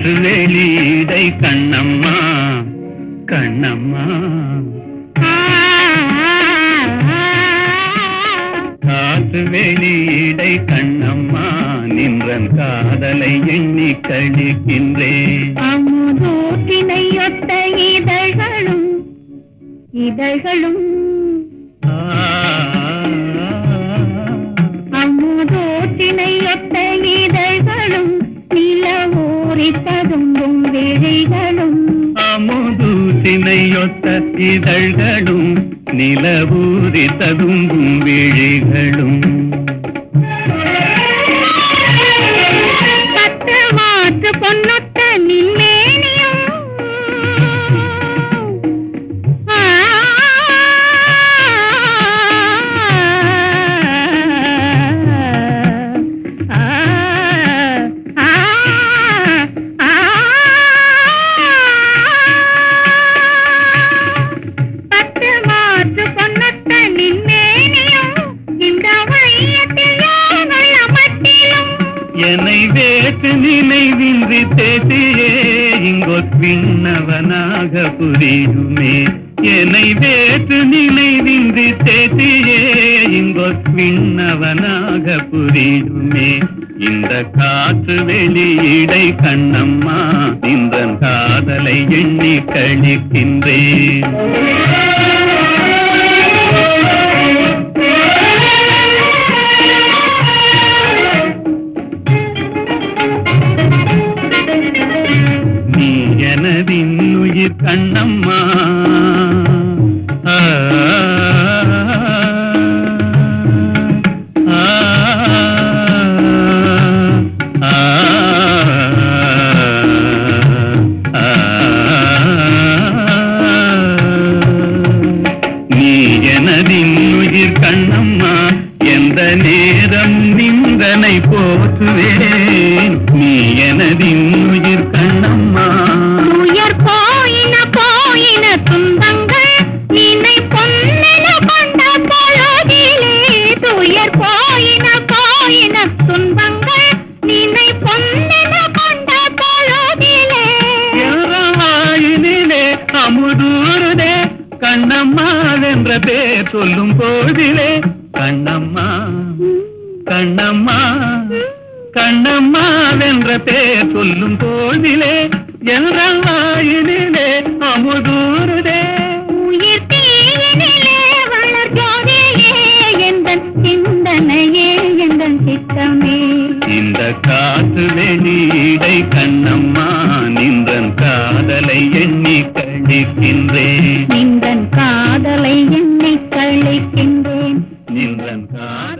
காற்று வெளியீடை கண்ணம்மா கண்ணம்மா. காற்று வெளியீடை கண்ணம்மா நின்றன் காதலை எண்ணி கழிக்கின்றேன். அமுதோட்டினை ஒத்த இதழ்களும் இதழ்களும். ஆ விழிகளும் அமுதூசினையொத்த இதழ்களும் நிலவூரி ததும்பும் விழிகளும். பத்து என்னை வேட்டு நினைவின்றி தேசியே இங்கொற்பின்னவனாக புரியுமே. என்னை வேட்டு நினைவின்றி தேசியே இங்கொற்பின்னவனாக புரியுமே. இந்த காற்று வெளியிடை கண்ணம்மா இந்த காதலை எண்ணி கழிக்கின்றேன். எனதின் உயிர் கண்ணம்மா நீ எனதின் உயிர் கண்ணம்மா எந்த நேரம் நிந்தனை போற்றுவேன். நீ எனதின் அமுதூருதே கண்ணம்மா என்ற பேர் சொல்லும் போதிலே கண்ணம்மா கண்ணம்மா கண்ணம்மா என்ற பேர் சொல்லும் போதிலே என்ற வாயினிலே அமுதூருதே இந்த காற்று வெளியிடை கண்ணம்மா நின்றன் காதலை எண்ணி கழிக்கின்றேன் நின்றன் காதலை எண்ணி கழிக்கின்றேன் நின்றன் காதலை